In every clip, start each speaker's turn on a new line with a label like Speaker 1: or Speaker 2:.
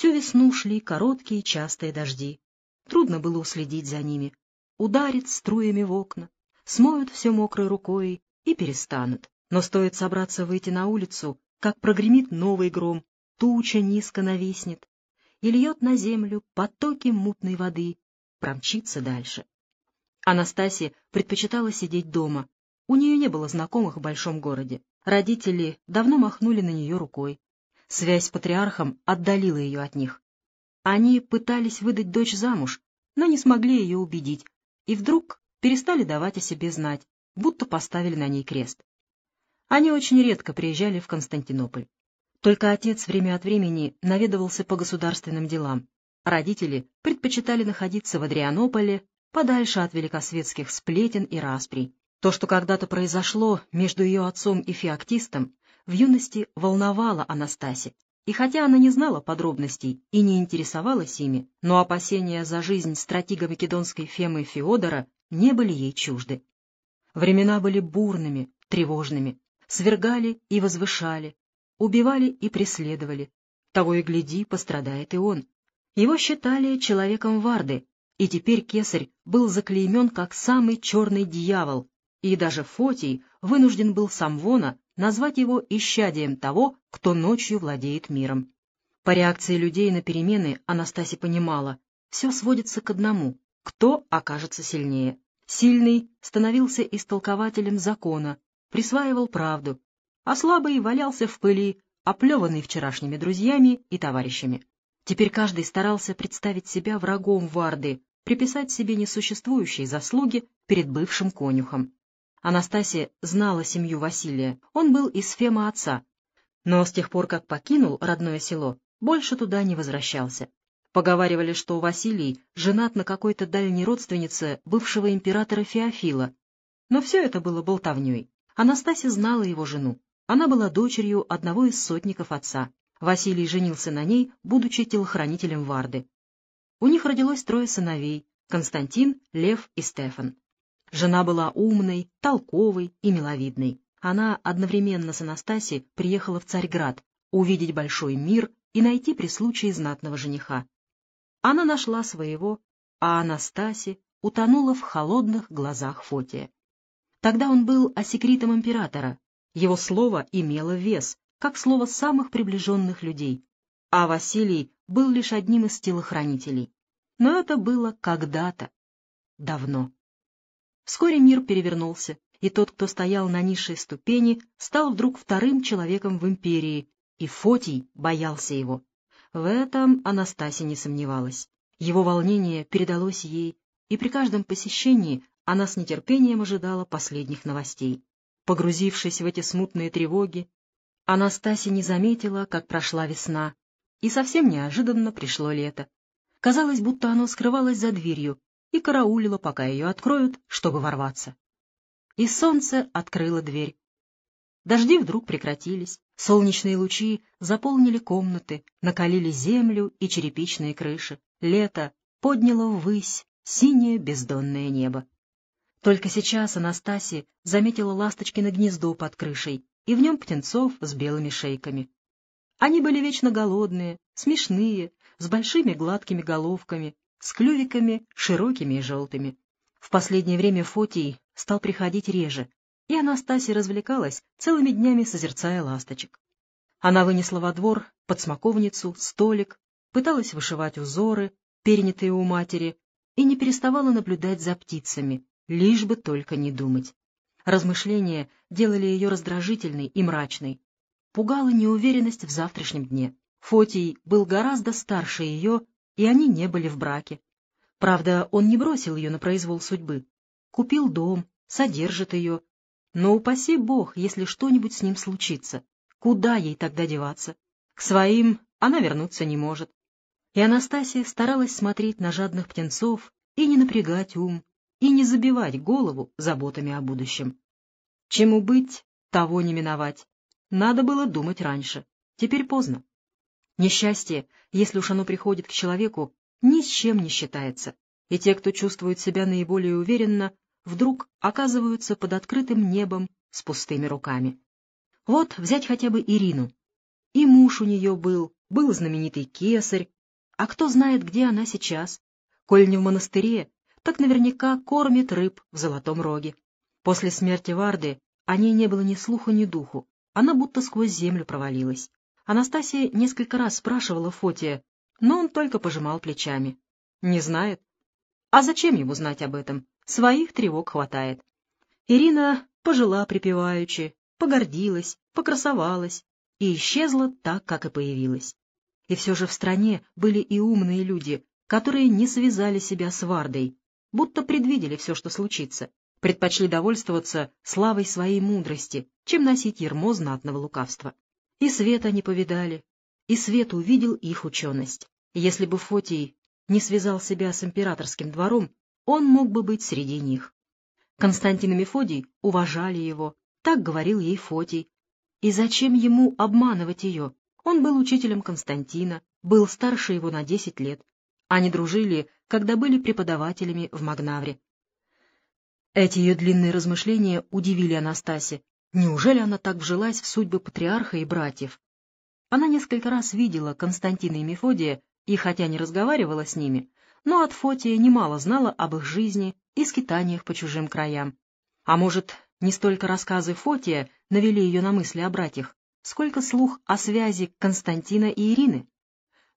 Speaker 1: Всю весну шли короткие частые дожди. Трудно было уследить за ними. Ударит струями в окна, смоют все мокрой рукой и перестанут. Но стоит собраться выйти на улицу, как прогремит новый гром, туча низко нависнет и льет на землю потоки мутной воды, промчится дальше. Анастасия предпочитала сидеть дома. У нее не было знакомых в большом городе. Родители давно махнули на нее рукой. Связь с патриархом отдалила ее от них. Они пытались выдать дочь замуж, но не смогли ее убедить, и вдруг перестали давать о себе знать, будто поставили на ней крест. Они очень редко приезжали в Константинополь. Только отец время от времени наведывался по государственным делам. Родители предпочитали находиться в Адрианополе, подальше от великосветских сплетен и расприй. То, что когда-то произошло между ее отцом и феоктистом, в юности волновало Анастасе, и хотя она не знала подробностей и не интересовалась ими, но опасения за жизнь стратега македонской Фемы Феодора не были ей чужды. Времена были бурными, тревожными, свергали и возвышали, убивали и преследовали. Того и гляди, пострадает и он. Его считали человеком Варды, и теперь кесарь был заклеймен как самый черный дьявол, и даже Фотий вынужден был Самвона назвать его исчадием того, кто ночью владеет миром. По реакции людей на перемены Анастасия понимала, все сводится к одному — кто окажется сильнее. Сильный становился истолкователем закона, присваивал правду, а слабый валялся в пыли, оплеванный вчерашними друзьями и товарищами. Теперь каждый старался представить себя врагом Варды, приписать себе несуществующие заслуги перед бывшим конюхом. Анастасия знала семью Василия, он был из Фема отца, но с тех пор, как покинул родное село, больше туда не возвращался. Поговаривали, что Василий женат на какой-то дальней родственнице бывшего императора Феофила, но все это было болтовней. Анастасия знала его жену. Она была дочерью одного из сотников отца. Василий женился на ней, будучи телохранителем Варды. У них родилось трое сыновей — Константин, Лев и Стефан. Жена была умной, толковой и миловидной. Она одновременно с Анастасией приехала в Царьград увидеть большой мир и найти при случае знатного жениха. Она нашла своего, а Анастасия утонула в холодных глазах Фотия. Тогда он был осекритом императора, его слово имело вес, как слово самых приближенных людей, а Василий был лишь одним из телохранителей. Но это было когда-то, давно. Вскоре мир перевернулся, и тот, кто стоял на низшей ступени, стал вдруг вторым человеком в империи, и Фотий боялся его. В этом Анастасия не сомневалась. Его волнение передалось ей, и при каждом посещении она с нетерпением ожидала последних новостей. Погрузившись в эти смутные тревоги, Анастасия не заметила, как прошла весна, и совсем неожиданно пришло лето. Казалось, будто оно скрывалось за дверью, и караулила, пока ее откроют, чтобы ворваться. И солнце открыло дверь. Дожди вдруг прекратились, солнечные лучи заполнили комнаты, накалили землю и черепичные крыши. Лето подняло ввысь синее бездонное небо. Только сейчас Анастасия заметила ласточкино гнездо под крышей, и в нем птенцов с белыми шейками. Они были вечно голодные, смешные, с большими гладкими головками, с клювиками широкими и желтыми. В последнее время Фотий стал приходить реже, и Анастасия развлекалась, целыми днями созерцая ласточек. Она вынесла во двор подсмоковницу, столик, пыталась вышивать узоры, перенятые у матери, и не переставала наблюдать за птицами, лишь бы только не думать. Размышления делали ее раздражительной и мрачной. Пугала неуверенность в завтрашнем дне. Фотий был гораздо старше ее и они не были в браке. Правда, он не бросил ее на произвол судьбы. Купил дом, содержит ее. Но упаси бог, если что-нибудь с ним случится. Куда ей тогда деваться? К своим она вернуться не может. И Анастасия старалась смотреть на жадных птенцов и не напрягать ум, и не забивать голову заботами о будущем. Чему быть, того не миновать. Надо было думать раньше. Теперь поздно. Несчастье, если уж оно приходит к человеку, ни с чем не считается, и те, кто чувствует себя наиболее уверенно, вдруг оказываются под открытым небом с пустыми руками. Вот взять хотя бы Ирину. И муж у нее был, был знаменитый кесарь, а кто знает, где она сейчас. Коль не в монастыре, так наверняка кормит рыб в золотом роге. После смерти Варды о ней не было ни слуха, ни духу. Она будто сквозь землю провалилась. Анастасия несколько раз спрашивала Фотия, но он только пожимал плечами. Не знает. А зачем ему знать об этом? Своих тревог хватает. Ирина пожила припеваючи, погордилась, покрасовалась и исчезла так, как и появилась. И все же в стране были и умные люди, которые не связали себя с Вардой, будто предвидели все, что случится, предпочли довольствоваться славой своей мудрости, чем носить ермо знатного лукавства. И свет они повидали, и свет увидел их ученость. Если бы Фотий не связал себя с императорским двором, он мог бы быть среди них. Константин и Мефодий уважали его, так говорил ей Фотий. И зачем ему обманывать ее? Он был учителем Константина, был старше его на десять лет. Они дружили, когда были преподавателями в Магнавре. Эти ее длинные размышления удивили Анастасе. Неужели она так вжилась в судьбы патриарха и братьев? Она несколько раз видела Константина и Мефодия, и хотя не разговаривала с ними, но от Фотия немало знала об их жизни и скитаниях по чужим краям. А может, не столько рассказы Фотия навели ее на мысли о братьях, сколько слух о связи Константина и Ирины?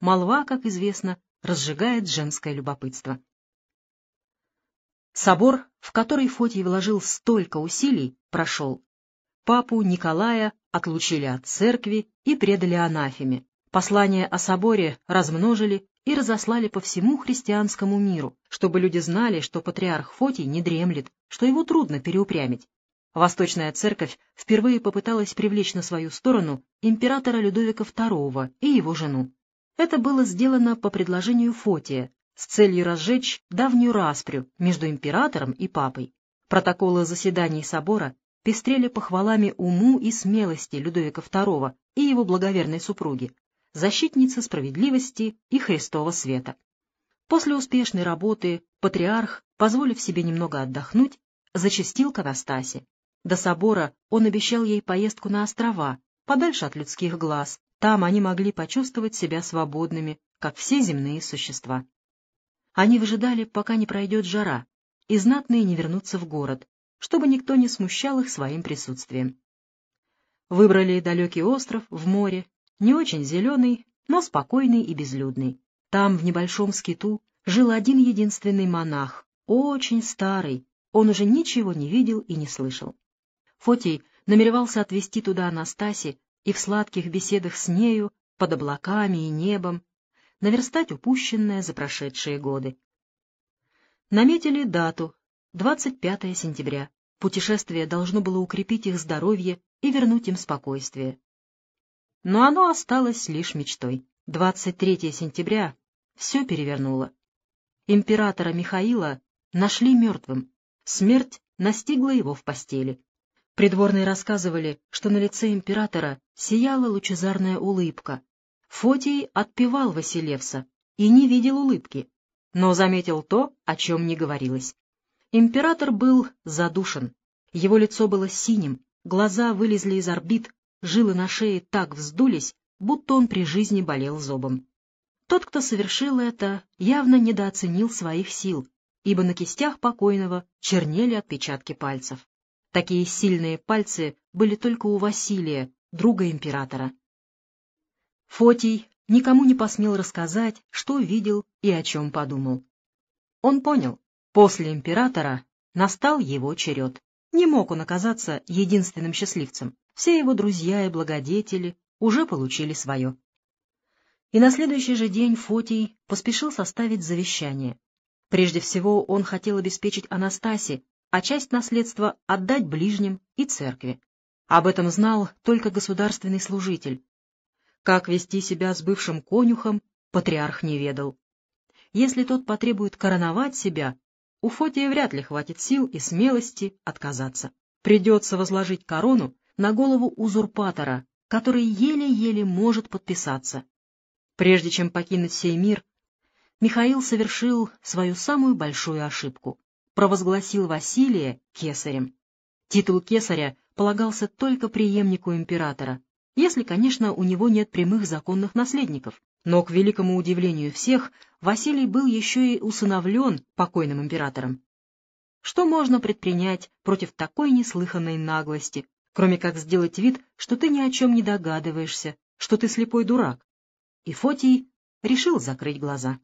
Speaker 1: Молва, как известно, разжигает женское любопытство. Собор, в который Фотий вложил столько усилий, прошел. Папу Николая отлучили от церкви и предали анафеме. Послания о соборе размножили и разослали по всему христианскому миру, чтобы люди знали, что патриарх Фотий не дремлет, что его трудно переупрямить. Восточная церковь впервые попыталась привлечь на свою сторону императора Людовика II и его жену. Это было сделано по предложению Фотия, с целью разжечь давнюю распрю между императором и папой. Протоколы заседаний собора пестрели похвалами уму и смелости Людовика II и его благоверной супруги, защитницы справедливости и Христова света. После успешной работы патриарх, позволив себе немного отдохнуть, зачастил к Анастасе. До собора он обещал ей поездку на острова, подальше от людских глаз. Там они могли почувствовать себя свободными, как все земные существа. Они выжидали, пока не пройдет жара, и знатные не вернутся в город, чтобы никто не смущал их своим присутствием. Выбрали далекий остров в море, не очень зеленый, но спокойный и безлюдный. Там, в небольшом скиту, жил один единственный монах, очень старый, он уже ничего не видел и не слышал. Фотий намеревался отвезти туда Анастаси и в сладких беседах с нею, под облаками и небом, наверстать упущенное за прошедшие годы. Наметили дату — 25 сентября. Путешествие должно было укрепить их здоровье и вернуть им спокойствие. Но оно осталось лишь мечтой. 23 сентября все перевернуло. Императора Михаила нашли мертвым. Смерть настигла его в постели. Придворные рассказывали, что на лице императора сияла лучезарная улыбка, Фотий отпевал Василевса и не видел улыбки, но заметил то, о чем не говорилось. Император был задушен, его лицо было синим, глаза вылезли из орбит, жилы на шее так вздулись, будто он при жизни болел зобом. Тот, кто совершил это, явно недооценил своих сил, ибо на кистях покойного чернели отпечатки пальцев. Такие сильные пальцы были только у Василия, друга императора. Фотий никому не посмел рассказать, что видел и о чем подумал. Он понял, после императора настал его черед. Не мог он оказаться единственным счастливцем. Все его друзья и благодетели уже получили свое. И на следующий же день Фотий поспешил составить завещание. Прежде всего он хотел обеспечить Анастасе, а часть наследства отдать ближним и церкви. Об этом знал только государственный служитель, как вести себя с бывшим конюхом, патриарх не ведал. Если тот потребует короновать себя, у Фотия вряд ли хватит сил и смелости отказаться. Придется возложить корону на голову узурпатора, который еле-еле может подписаться. Прежде чем покинуть сей мир, Михаил совершил свою самую большую ошибку — провозгласил Василия кесарем. Титул кесаря полагался только преемнику императора, Если, конечно, у него нет прямых законных наследников. Но, к великому удивлению всех, Василий был еще и усыновлен покойным императором. Что можно предпринять против такой неслыханной наглости, кроме как сделать вид, что ты ни о чем не догадываешься, что ты слепой дурак? И Фотий решил закрыть глаза.